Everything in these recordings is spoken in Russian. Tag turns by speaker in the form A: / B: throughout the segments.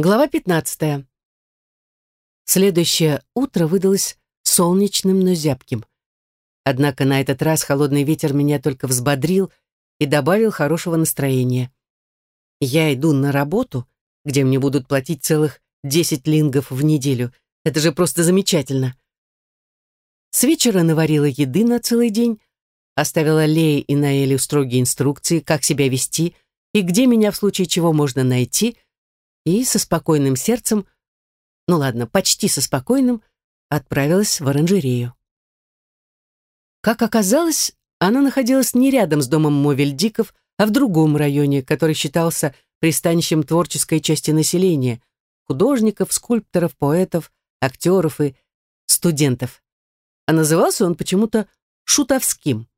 A: Глава 15. Следующее утро выдалось солнечным, но зябким. Однако на этот раз холодный ветер меня только взбодрил и добавил хорошего настроения. Я иду на работу, где мне будут платить целых 10 лингов в неделю. Это же просто замечательно. С вечера наварила еды на целый день, оставила Лее и Наэлю строгие инструкции, как себя вести и где меня в случае чего можно найти — и со спокойным сердцем, ну ладно, почти со спокойным, отправилась в оранжерею. Как оказалось, она находилась не рядом с домом Мовельдиков, а в другом районе, который считался пристанищем творческой части населения, художников, скульпторов, поэтов, актеров и студентов. А назывался он почему-то Шутовским.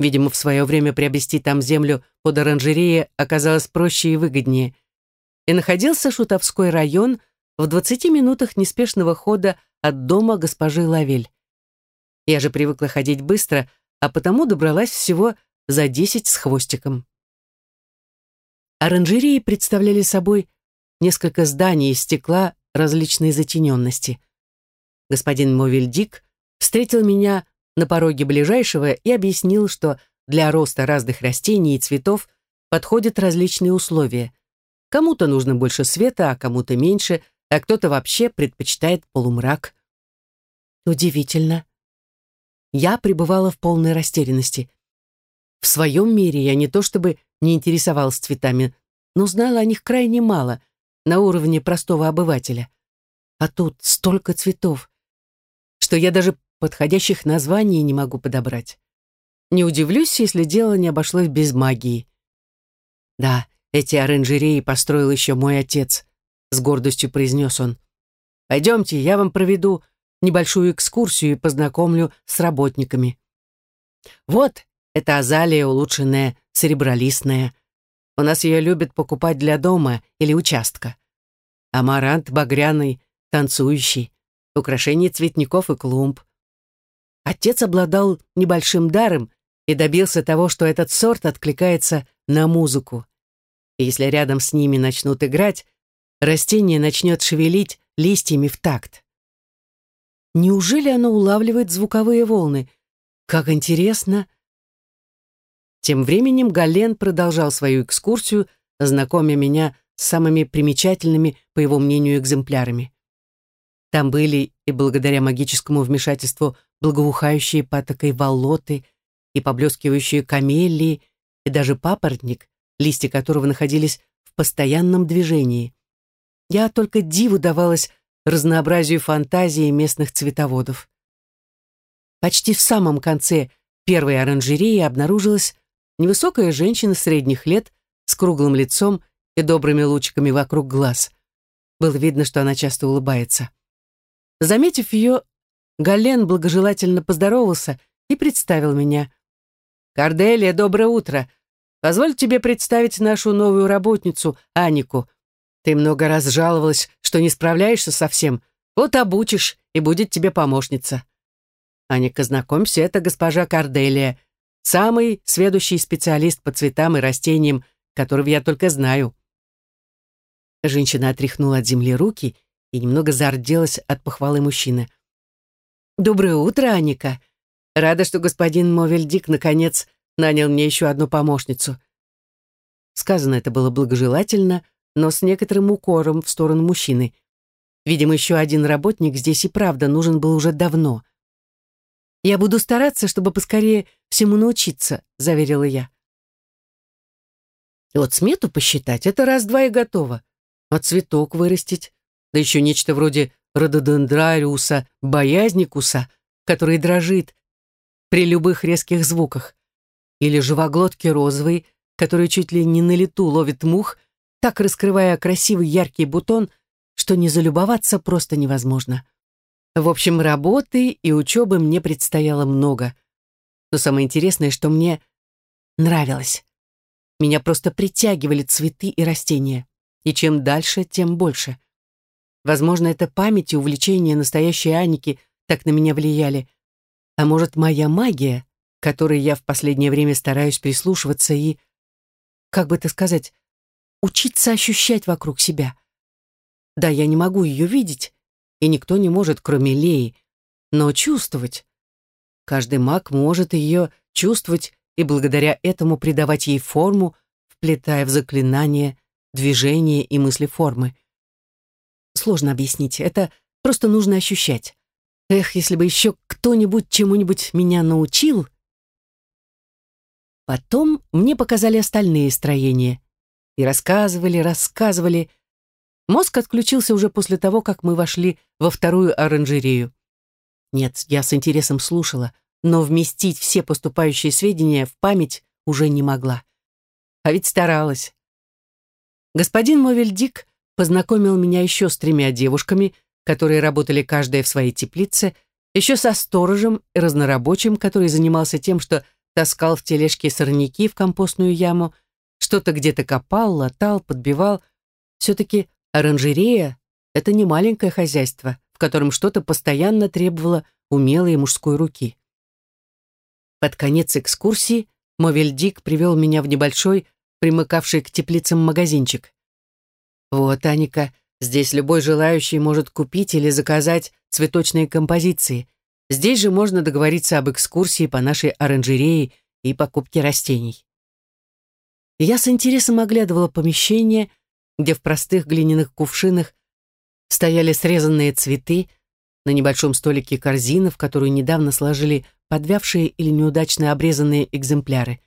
A: Видимо, в свое время приобрести там землю под оранжереей оказалось проще и выгоднее и находился Шутовской район в 20 минутах неспешного хода от дома госпожи Лавель. Я же привыкла ходить быстро, а потому добралась всего за 10 с хвостиком. Оранжереи представляли собой несколько зданий из стекла различной затененности. Господин Мовельдик встретил меня на пороге ближайшего и объяснил, что для роста разных растений и цветов подходят различные условия – Кому-то нужно больше света, а кому-то меньше, а кто-то вообще предпочитает полумрак. Удивительно. Я пребывала в полной растерянности. В своем мире я не то чтобы не интересовалась цветами, но знала о них крайне мало, на уровне простого обывателя. А тут столько цветов, что я даже подходящих названий не могу подобрать. Не удивлюсь, если дело не обошлось без магии. Да, эти оранжереи построил еще мой отец, с гордостью произнес он. Пойдемте, я вам проведу небольшую экскурсию и познакомлю с работниками. Вот, это азалия улучшенная, серебролистная. У нас ее любят покупать для дома или участка. Амарант багряный, танцующий, украшение цветников и клумб. Отец обладал небольшим даром и добился того, что этот сорт откликается на музыку и если рядом с ними начнут играть, растение начнет шевелить листьями в такт. Неужели оно улавливает звуковые волны? Как интересно! Тем временем Гален продолжал свою экскурсию, знакомя меня с самыми примечательными, по его мнению, экземплярами. Там были и благодаря магическому вмешательству благоухающие патокой волоты, и поблескивающие камелии, и даже папоротник, листья которого находились в постоянном движении. Я только диву давалась разнообразию фантазии местных цветоводов. Почти в самом конце первой оранжереи обнаружилась невысокая женщина средних лет с круглым лицом и добрыми лучиками вокруг глаз. Было видно, что она часто улыбается. Заметив ее, Гален благожелательно поздоровался и представил меня. «Корделия, доброе утро! Позволь тебе представить нашу новую работницу, Анику. Ты много раз жаловалась, что не справляешься со всем. Вот обучишь, и будет тебе помощница. Аника, знакомься, это госпожа Карделия, самый сведущий специалист по цветам и растениям, которого я только знаю. Женщина отряхнула от земли руки и немного зарделась от похвалы мужчины. «Доброе утро, Аника. Рада, что господин Мовельдик наконец нанял мне еще одну помощницу. Сказано это было благожелательно, но с некоторым укором в сторону мужчины. Видимо, еще один работник здесь и правда нужен был уже давно. «Я буду стараться, чтобы поскорее всему научиться», — заверила я. Вот смету посчитать — это раз-два и готово. А цветок вырастить, да еще нечто вроде рододендрариуса, боязникуса, который дрожит при любых резких звуках или живоглотки розовый, который чуть ли не на лету ловит мух, так раскрывая красивый яркий бутон, что не залюбоваться просто невозможно. В общем, работы и учебы мне предстояло много. Но самое интересное, что мне нравилось. Меня просто притягивали цветы и растения. И чем дальше, тем больше. Возможно, это память и увлечение настоящей Аники так на меня влияли. А может, моя магия которой я в последнее время стараюсь прислушиваться и, как бы это сказать, учиться ощущать вокруг себя. Да, я не могу ее видеть, и никто не может, кроме Леи, но чувствовать. Каждый маг может ее чувствовать и благодаря этому придавать ей форму, вплетая в заклинания, движения и мысли формы. Сложно объяснить, это просто нужно ощущать. Эх, если бы еще кто-нибудь чему-нибудь меня научил. Потом мне показали остальные строения. И рассказывали, рассказывали. Мозг отключился уже после того, как мы вошли во вторую оранжерею. Нет, я с интересом слушала, но вместить все поступающие сведения в память уже не могла. А ведь старалась. Господин Мовельдик познакомил меня еще с тремя девушками, которые работали каждая в своей теплице, еще со сторожем и разнорабочим, который занимался тем, что таскал в тележке сорняки в компостную яму, что-то где-то копал, латал, подбивал. Все-таки оранжерея — это не маленькое хозяйство, в котором что-то постоянно требовало умелой мужской руки. Под конец экскурсии Мовельдик привел меня в небольшой, примыкавший к теплицам магазинчик. «Вот, Аника, здесь любой желающий может купить или заказать цветочные композиции. Здесь же можно договориться об экскурсии по нашей оранжерее и покупке растений». Я с интересом оглядывала помещение, где в простых глиняных кувшинах стояли срезанные цветы, на небольшом столике корзина, в которую недавно сложили подвявшие или неудачно обрезанные экземпляры.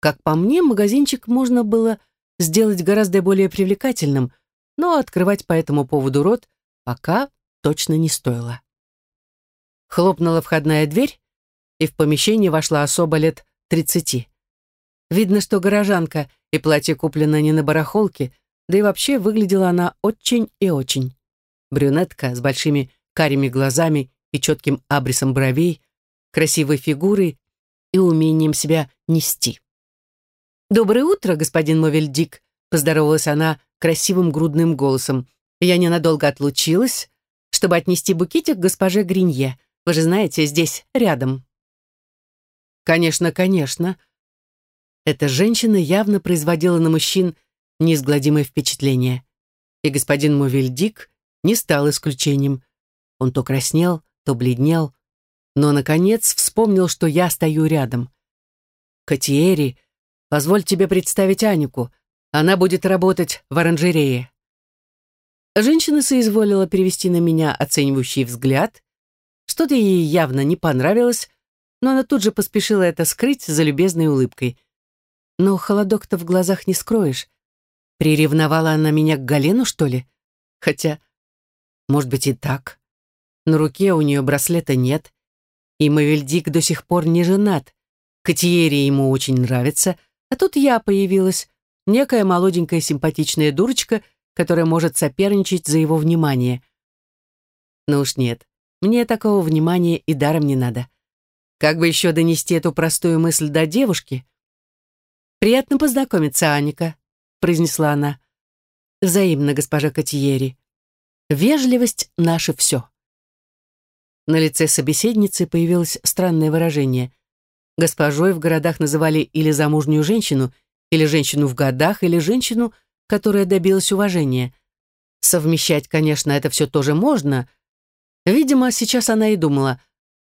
A: Как по мне, магазинчик можно было сделать гораздо более привлекательным, но открывать по этому поводу рот пока точно не стоило. Хлопнула входная дверь, и в помещение вошла особа лет тридцати. Видно, что горожанка, и платье куплено не на барахолке, да и вообще выглядела она очень и очень. Брюнетка с большими карими глазами и четким абрисом бровей, красивой фигурой и умением себя нести. «Доброе утро, господин Мовельдик», — поздоровалась она красивым грудным голосом. «Я ненадолго отлучилась, чтобы отнести букетик госпоже Гринье. Вы же знаете, здесь, рядом». «Конечно, конечно». Эта женщина явно производила на мужчин неизгладимое впечатление. И господин Мовельдик не стал исключением. Он то краснел, то бледнел, но, наконец, вспомнил, что я стою рядом. «Катиэри, позволь тебе представить Анику. Она будет работать в оранжерее». Женщина соизволила перевести на меня оценивающий взгляд. Что-то ей явно не понравилось, но она тут же поспешила это скрыть за любезной улыбкой. Но холодок-то в глазах не скроешь. Приревновала она меня к Галену, что ли? Хотя, может быть, и так. На руке у нее браслета нет, и Мавельдик до сих пор не женат. Катиере ему очень нравится, а тут я появилась, некая молоденькая симпатичная дурочка, которая может соперничать за его внимание. Ну уж нет, мне такого внимания и даром не надо. Как бы еще донести эту простую мысль до девушки? «Приятно познакомиться, Аника», — произнесла она. «Взаимно, госпожа Катиери. Вежливость — наше все». На лице собеседницы появилось странное выражение. Госпожой в городах называли или замужнюю женщину, или женщину в годах, или женщину, которая добилась уважения. Совмещать, конечно, это все тоже можно. Видимо, сейчас она и думала,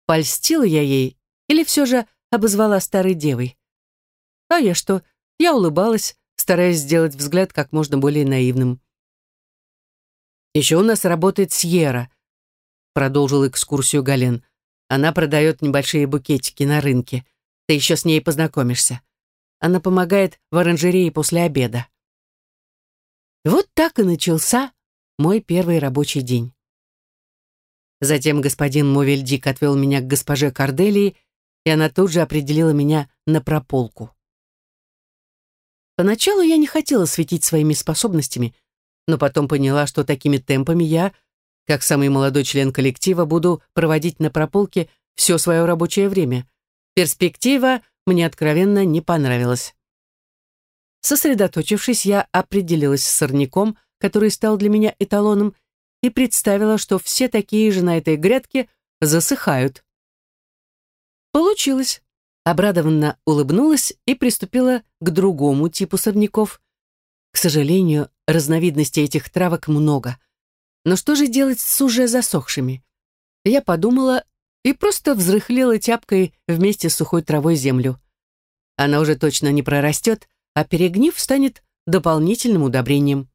A: польстила я ей или все же обозвала старой девой. А я что? Я улыбалась, стараясь сделать взгляд как можно более наивным. Еще у нас работает Сьерра, продолжил экскурсию Гален. Она продает небольшие букетики на рынке. Ты еще с ней познакомишься. Она помогает в оранжерее после обеда. Вот так и начался мой первый рабочий день. Затем господин Мовельдик отвел меня к госпоже Корделии, и она тут же определила меня на прополку. Поначалу я не хотела светить своими способностями, но потом поняла, что такими темпами я — как самый молодой член коллектива, буду проводить на прополке все свое рабочее время. Перспектива мне откровенно не понравилась. Сосредоточившись, я определилась с сорняком, который стал для меня эталоном, и представила, что все такие же на этой грядке засыхают. Получилось. Обрадованно улыбнулась и приступила к другому типу сорняков. К сожалению, разновидностей этих травок много. Но что же делать с уже засохшими? Я подумала и просто взрыхлила тяпкой вместе с сухой травой землю. Она уже точно не прорастет, а перегнив станет дополнительным удобрением.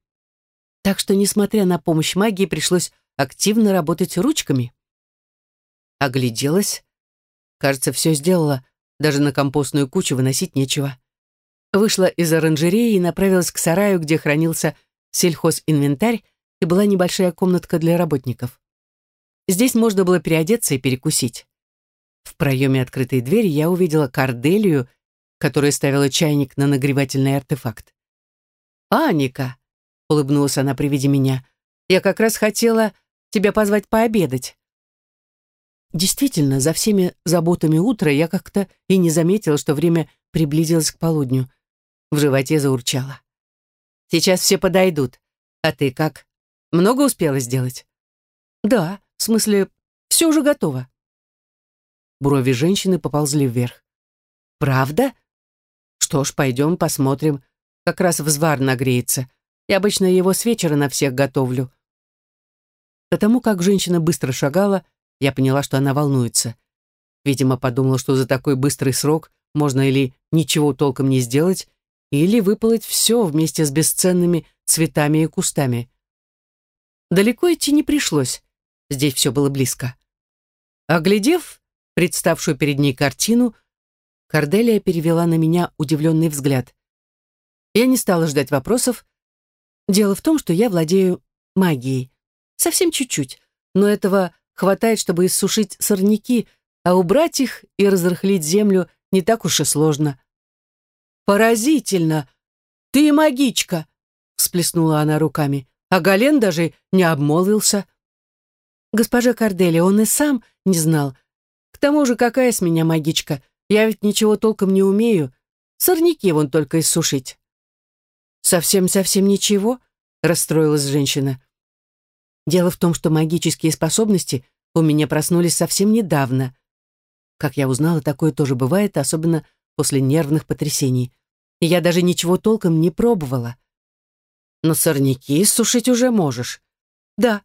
A: Так что, несмотря на помощь магии, пришлось активно работать ручками. Огляделась. Кажется, все сделала. Даже на компостную кучу выносить нечего. Вышла из оранжереи и направилась к сараю, где хранился сельхозинвентарь и была небольшая комнатка для работников. Здесь можно было переодеться и перекусить. В проеме открытой двери я увидела Корделию, которая ставила чайник на нагревательный артефакт. «Аника!» — улыбнулась она при виде меня. «Я как раз хотела тебя позвать пообедать». Действительно, за всеми заботами утра я как-то и не заметила, что время приблизилось к полудню. В животе заурчало. «Сейчас все подойдут. А ты как? Много успела сделать?» «Да, в смысле, все уже готово». Брови женщины поползли вверх. «Правда? Что ж, пойдем посмотрим. Как раз взвар нагреется. Я обычно его с вечера на всех готовлю». Потому как женщина быстро шагала, я поняла, что она волнуется. Видимо, подумала, что за такой быстрый срок можно или ничего толком не сделать, или выполоть все вместе с бесценными цветами и кустами. Далеко идти не пришлось, здесь все было близко. Оглядев представшую перед ней картину, Корделия перевела на меня удивленный взгляд. Я не стала ждать вопросов. Дело в том, что я владею магией. Совсем чуть-чуть, но этого хватает, чтобы иссушить сорняки, а убрать их и разрыхлить землю не так уж и сложно. «Поразительно! Ты магичка!» — всплеснула она руками. А Гален даже не обмолвился. Госпожа Кардели, он и сам не знал. К тому же, какая с меня магичка? Я ведь ничего толком не умею. Сорняки вон только иссушить. «Совсем-совсем ничего?» — расстроилась женщина. «Дело в том, что магические способности у меня проснулись совсем недавно. Как я узнала, такое тоже бывает, особенно после нервных потрясений. И я даже ничего толком не пробовала. Но сорняки сушить уже можешь. Да.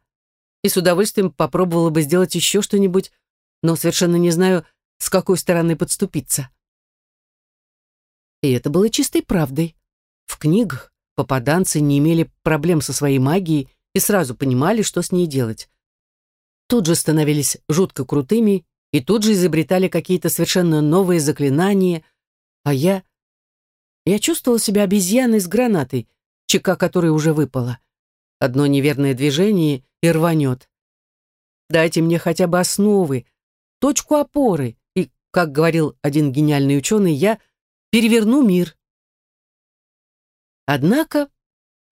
A: И с удовольствием попробовала бы сделать еще что-нибудь, но совершенно не знаю, с какой стороны подступиться. И это было чистой правдой. В книгах попаданцы не имели проблем со своей магией и сразу понимали, что с ней делать. Тут же становились жутко крутыми и тут же изобретали какие-то совершенно новые заклинания, а я... Я чувствовала себя обезьяной с гранатой, чека которой уже выпала. Одно неверное движение и рванет. Дайте мне хотя бы основы, точку опоры, и, как говорил один гениальный ученый, я переверну мир. Однако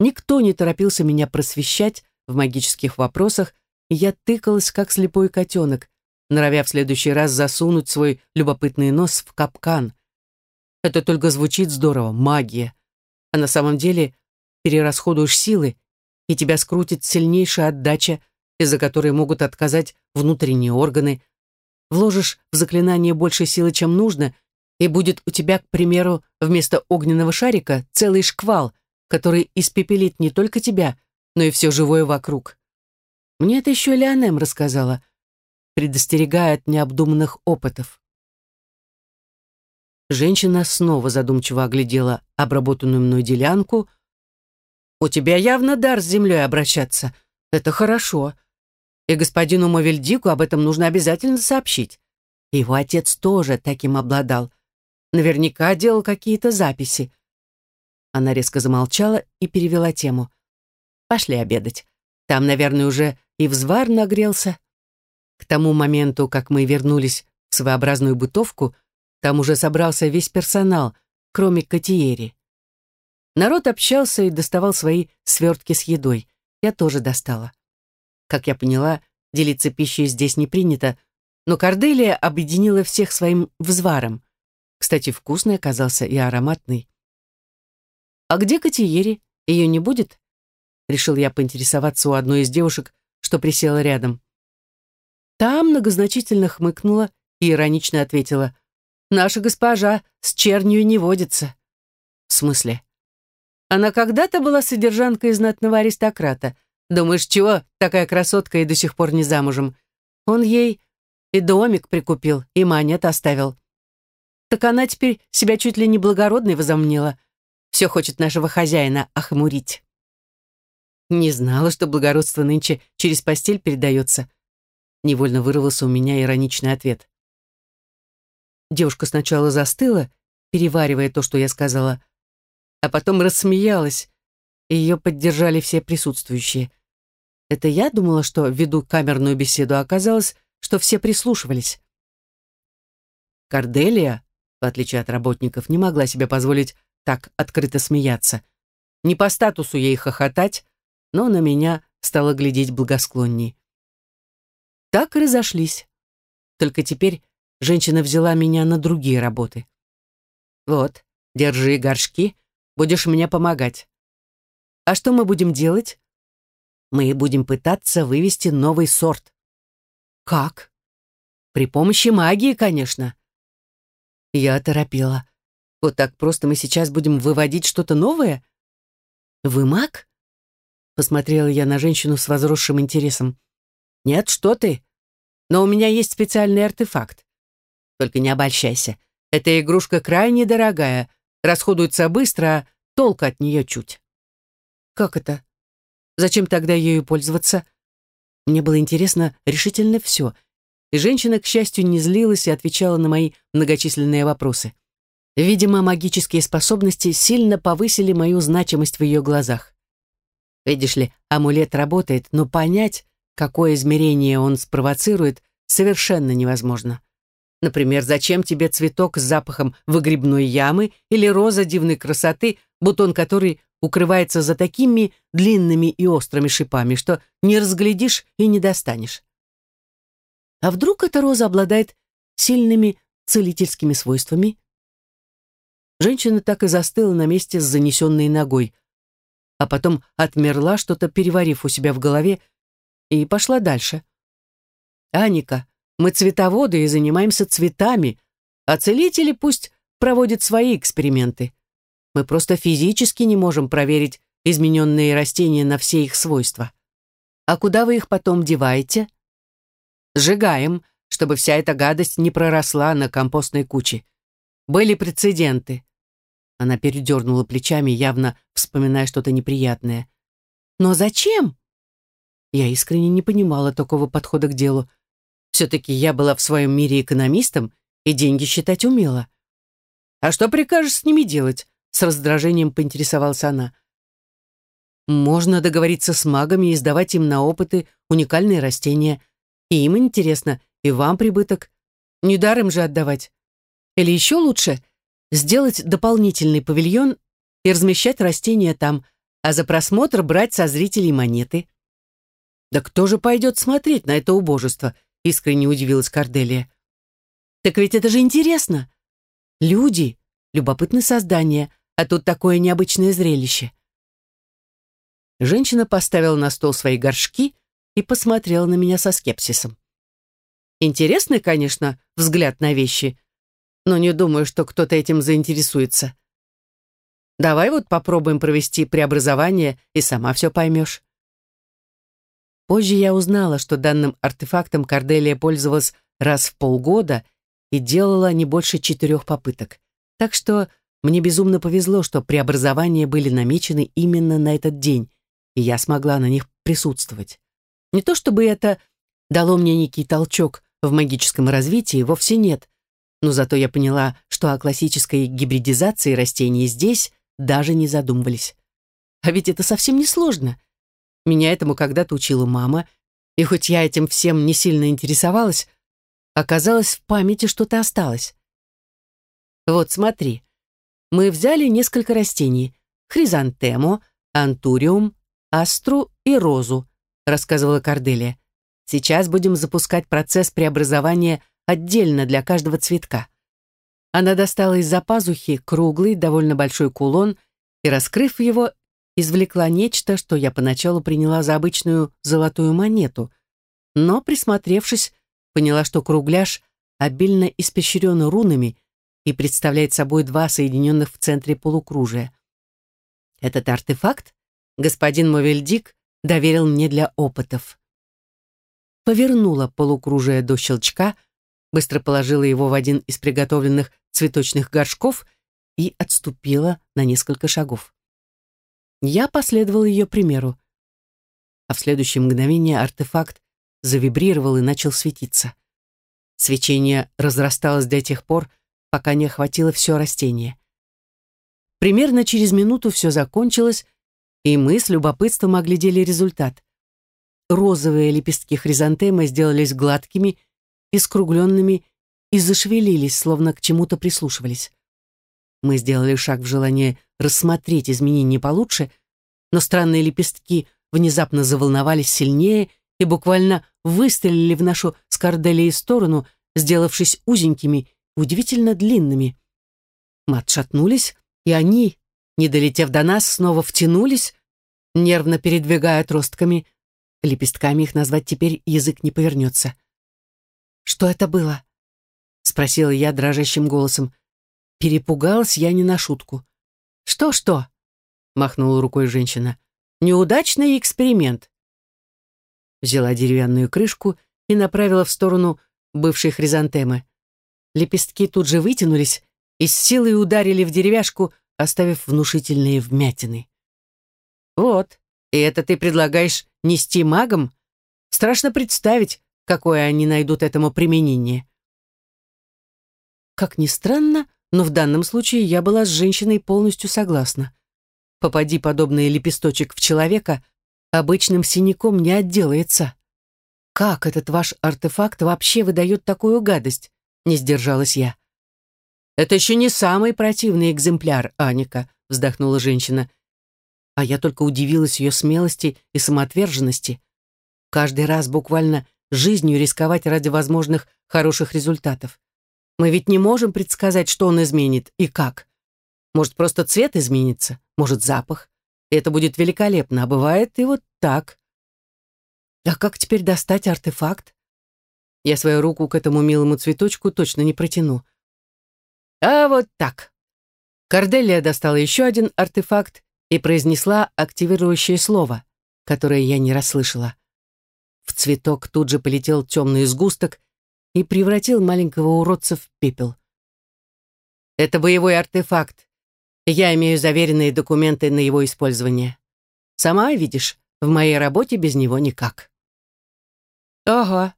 A: никто не торопился меня просвещать в магических вопросах, и я тыкалась, как слепой котенок, норовя в следующий раз засунуть свой любопытный нос в капкан. Это только звучит здорово, магия. А на самом деле перерасходуешь силы, и тебя скрутит сильнейшая отдача, из-за которой могут отказать внутренние органы. Вложишь в заклинание больше силы, чем нужно, и будет у тебя, к примеру, вместо огненного шарика целый шквал, который испепелит не только тебя, но и все живое вокруг. Мне это еще Леонем рассказала — предостерегая от необдуманных опытов. Женщина снова задумчиво оглядела обработанную мной делянку. «У тебя явно дар с землей обращаться. Это хорошо. И господину Мовельдику об этом нужно обязательно сообщить. Его отец тоже таким обладал. Наверняка делал какие-то записи». Она резко замолчала и перевела тему. «Пошли обедать. Там, наверное, уже и взвар нагрелся». К тому моменту, как мы вернулись в своеобразную бытовку, там уже собрался весь персонал, кроме Катиери. Народ общался и доставал свои свертки с едой. Я тоже достала. Как я поняла, делиться пищей здесь не принято, но Корделия объединила всех своим взваром. Кстати, вкусный оказался и ароматный. «А где Катиери? Ее не будет?» Решил я поинтересоваться у одной из девушек, что присела рядом. Та многозначительно хмыкнула и иронично ответила. «Наша госпожа с чернью не водится». «В смысле?» Она когда-то была содержанкой знатного аристократа. Думаешь, чего такая красотка и до сих пор не замужем? Он ей и домик прикупил, и монет оставил. Так она теперь себя чуть ли не благородной возомнила. Все хочет нашего хозяина охмурить. Не знала, что благородство нынче через постель передается. Невольно вырвался у меня ироничный ответ. Девушка сначала застыла, переваривая то, что я сказала, а потом рассмеялась, и ее поддержали все присутствующие. Это я думала, что веду камерную беседу, оказалось, что все прислушивались. Корделия, в отличие от работников, не могла себе позволить так открыто смеяться. Не по статусу ей хохотать, но на меня стало глядеть благосклонней. Так и разошлись. Только теперь женщина взяла меня на другие работы. «Вот, держи горшки, Будешь мне помогать. А что мы будем делать? Мы будем пытаться вывести новый сорт. Как? При помощи магии, конечно. Я торопила. Вот так просто мы сейчас будем выводить что-то новое? Вы маг? Посмотрела я на женщину с возросшим интересом. Нет, что ты? Но у меня есть специальный артефакт. Только не обольщайся. Эта игрушка крайне дорогая, расходуется быстро, а толка от нее чуть. Как это? Зачем тогда ею пользоваться? Мне было интересно решительно все, и женщина, к счастью, не злилась и отвечала на мои многочисленные вопросы. Видимо, магические способности сильно повысили мою значимость в ее глазах. Видишь ли, амулет работает, но понять, какое измерение он спровоцирует, совершенно невозможно. Например, зачем тебе цветок с запахом выгребной ямы или роза дивной красоты, бутон которой укрывается за такими длинными и острыми шипами, что не разглядишь и не достанешь. А вдруг эта роза обладает сильными целительскими свойствами? Женщина так и застыла на месте с занесенной ногой, а потом отмерла, что-то переварив у себя в голове, и пошла дальше. «Аника, мы цветоводы и занимаемся цветами, а целители пусть проводят свои эксперименты. Мы просто физически не можем проверить измененные растения на все их свойства. А куда вы их потом деваете? Сжигаем, чтобы вся эта гадость не проросла на компостной куче. Были прецеденты. Она передернула плечами, явно вспоминая что-то неприятное. Но зачем? Я искренне не понимала такого подхода к делу. Все-таки я была в своем мире экономистом и деньги считать умела. «А что прикажешь с ними делать?» С раздражением поинтересовалась она. «Можно договориться с магами и сдавать им на опыты уникальные растения. И им интересно, и вам прибыток. Недаром же отдавать. Или еще лучше сделать дополнительный павильон и размещать растения там, а за просмотр брать со зрителей монеты. Да кто же пойдет смотреть на это убожество, искренне удивилась Корделия. Так ведь это же интересно. Люди, любопытные создания, а тут такое необычное зрелище. Женщина поставила на стол свои горшки и посмотрела на меня со скепсисом. Интересный, конечно, взгляд на вещи, но не думаю, что кто-то этим заинтересуется. Давай вот попробуем провести преобразование, и сама все поймешь. Позже я узнала, что данным артефактом Корделия пользовалась раз в полгода и делала не больше четырех попыток. Так что мне безумно повезло, что преобразования были намечены именно на этот день, и я смогла на них присутствовать. Не то чтобы это дало мне некий толчок в магическом развитии, вовсе нет, но зато я поняла, что о классической гибридизации растений здесь даже не задумывались. А ведь это совсем не сложно. Меня этому когда-то учила мама, и хоть я этим всем не сильно интересовалась, оказалось, в памяти что-то осталось. Вот смотри, мы взяли несколько растений — хризантему, антуриум, астру и розу, рассказывала Корделия. Сейчас будем запускать процесс преобразования отдельно для каждого цветка. Она достала из-за пазухи круглый, довольно большой кулон и, раскрыв его, извлекла нечто, что я поначалу приняла за обычную золотую монету, но, присмотревшись, поняла, что кругляш обильно испещрен рунами и представляет собой два соединенных в центре полукружия. Этот артефакт господин Мовельдик доверил мне для опытов. Повернула полукружие до щелчка, быстро положила его в один из приготовленных цветочных горшков и отступила на несколько шагов. Я последовал ее примеру, а в следующее мгновение артефакт завибрировал и начал светиться. Свечение разрасталось до тех пор, пока не охватило все растение. Примерно через минуту все закончилось, и мы с любопытством оглядели результат. Розовые лепестки хризантемы сделались гладкими и скругленными и зашевелились, словно к чему-то прислушивались. Мы сделали шаг в желание рассмотреть изменения получше, но странные лепестки внезапно заволновались сильнее и буквально выстрелили в нашу с Корделией сторону, сделавшись узенькими, удивительно длинными. Мы отшатнулись, и они, не долетев до нас, снова втянулись, нервно передвигая отростками. Лепестками их назвать теперь язык не повернется. «Что это было?» — спросила я дрожащим голосом. Перепугалась я не на шутку. «Что-что?» — махнула рукой женщина. «Неудачный эксперимент». Взяла деревянную крышку и направила в сторону бывшей хризантемы. Лепестки тут же вытянулись и с силой ударили в деревяшку, оставив внушительные вмятины. «Вот, и это ты предлагаешь нести магам? Страшно представить, какое они найдут этому применение». Как ни странно, но в данном случае я была с женщиной полностью согласна. Попади подобный лепесточек в человека, обычным синяком не отделается. «Как этот ваш артефакт вообще выдает такую гадость?» — не сдержалась я. «Это еще не самый противный экземпляр, Аника», — вздохнула женщина. А я только удивилась ее смелости и самоотверженности. Каждый раз буквально жизнью рисковать ради возможных хороших результатов. Мы ведь не можем предсказать, что он изменит и как. Может, просто цвет изменится, может, запах. И это будет великолепно, а бывает и вот так. А как теперь достать артефакт? Я свою руку к этому милому цветочку точно не протяну. А вот так. Корделия достала еще один артефакт и произнесла активирующее слово, которое я не расслышала. В цветок тут же полетел темный сгусток и превратил маленького уродца в пепел. Это боевой артефакт. Я имею заверенные документы на его использование. Сама видишь, в моей работе без него никак. Ага,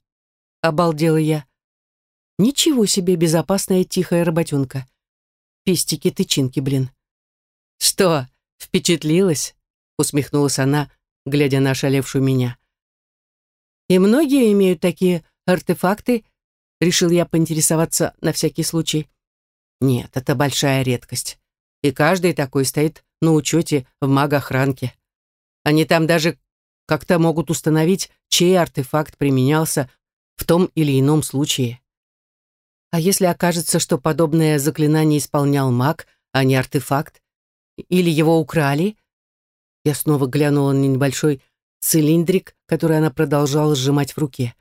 A: обалдела я. Ничего себе безопасная тихая работенка. Пестики-тычинки, блин. Что, впечатлилась? Усмехнулась она, глядя на ошалевшую меня. И многие имеют такие артефакты, решил я поинтересоваться на всякий случай. Нет, это большая редкость. И каждый такой стоит на учете в магохранке. Они там даже как-то могут установить, чей артефакт применялся в том или ином случае. А если окажется, что подобное заклинание исполнял маг, а не артефакт? Или его украли? Я снова глянула на небольшой цилиндрик, который она продолжала сжимать в руке.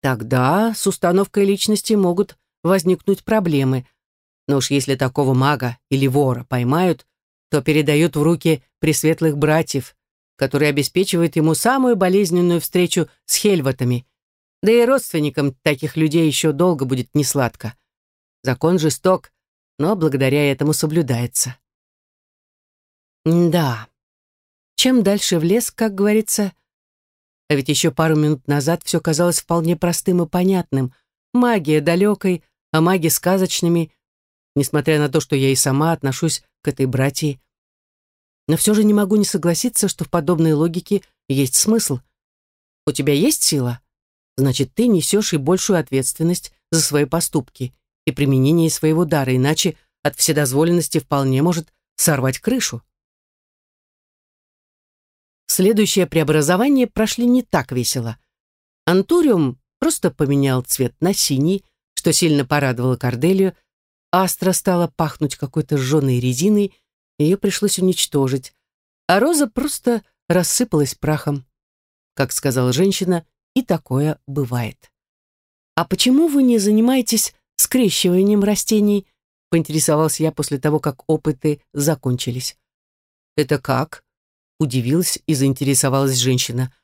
A: Тогда с установкой личности могут возникнуть проблемы. Но уж если такого мага или вора поймают, то передают в руки пресветлых братьев, которые обеспечивают ему самую болезненную встречу с хельватами, да и родственникам таких людей еще долго будет несладко. Закон жесток, но благодаря этому соблюдается. Да, чем дальше в лес, как говорится, а ведь еще пару минут назад все казалось вполне простым и понятным. Магия далекой, а маги сказочными, несмотря на то, что я и сама отношусь к этой братьи. Но все же не могу не согласиться, что в подобной логике есть смысл. У тебя есть сила? Значит, ты несешь и большую ответственность за свои поступки и применение своего дара, иначе от вседозволенности вполне может сорвать крышу. Следующее преобразование прошли не так весело. Антуриум просто поменял цвет на синий, что сильно порадовало Корделию, Астра стала пахнуть какой-то жженой резиной, ее пришлось уничтожить, а роза просто рассыпалась прахом. Как сказала женщина, и такое бывает. «А почему вы не занимаетесь скрещиванием растений?» поинтересовался я после того, как опыты закончились. «Это как?» — удивилась и заинтересовалась женщина.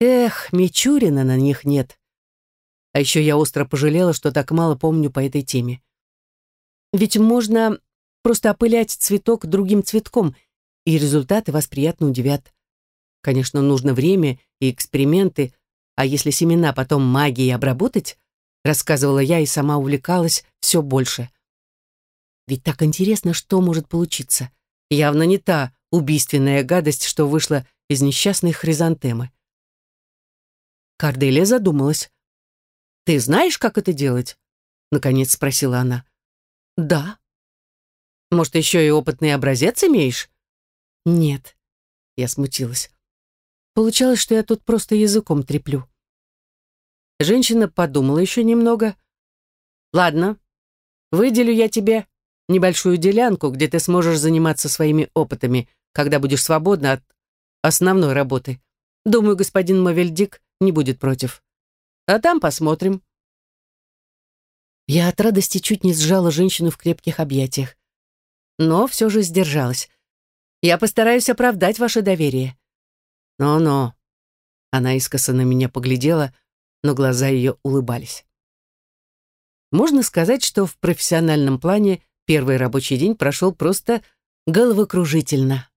A: «Эх, Мичурина на них нет». А еще я остро пожалела, что так мало помню по этой теме. Ведь можно просто опылять цветок другим цветком, и результаты вас приятно удивят. Конечно, нужно время и эксперименты, а если семена потом магией обработать, рассказывала я и сама увлекалась все больше. Ведь так интересно, что может получиться. Явно не та убийственная гадость, что вышла из несчастной хризантемы. Карделия задумалась. «Ты знаешь, как это делать?» Наконец спросила она. «Да». «Может, еще и опытный образец имеешь?» «Нет». Я смутилась. Получалось, что я тут просто языком треплю. Женщина подумала еще немного. «Ладно, выделю я тебе небольшую делянку, где ты сможешь заниматься своими опытами, когда будешь свободна от основной работы. Думаю, господин Мовельдик не будет против. А там посмотрим». Я от радости чуть не сжала женщину в крепких объятиях. Но все же сдержалась. «Я постараюсь оправдать ваше доверие». «Но-но». Она искоса на меня поглядела, но глаза ее улыбались. Можно сказать, что в профессиональном плане первый рабочий день прошел просто головокружительно.